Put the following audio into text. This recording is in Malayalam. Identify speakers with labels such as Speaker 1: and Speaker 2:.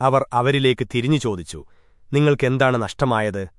Speaker 1: അവർ അവരിലേക്ക് തിരിഞ്ഞു ചോദിച്ചു നിങ്ങൾക്കെന്താണ് നഷ്ടമായത്?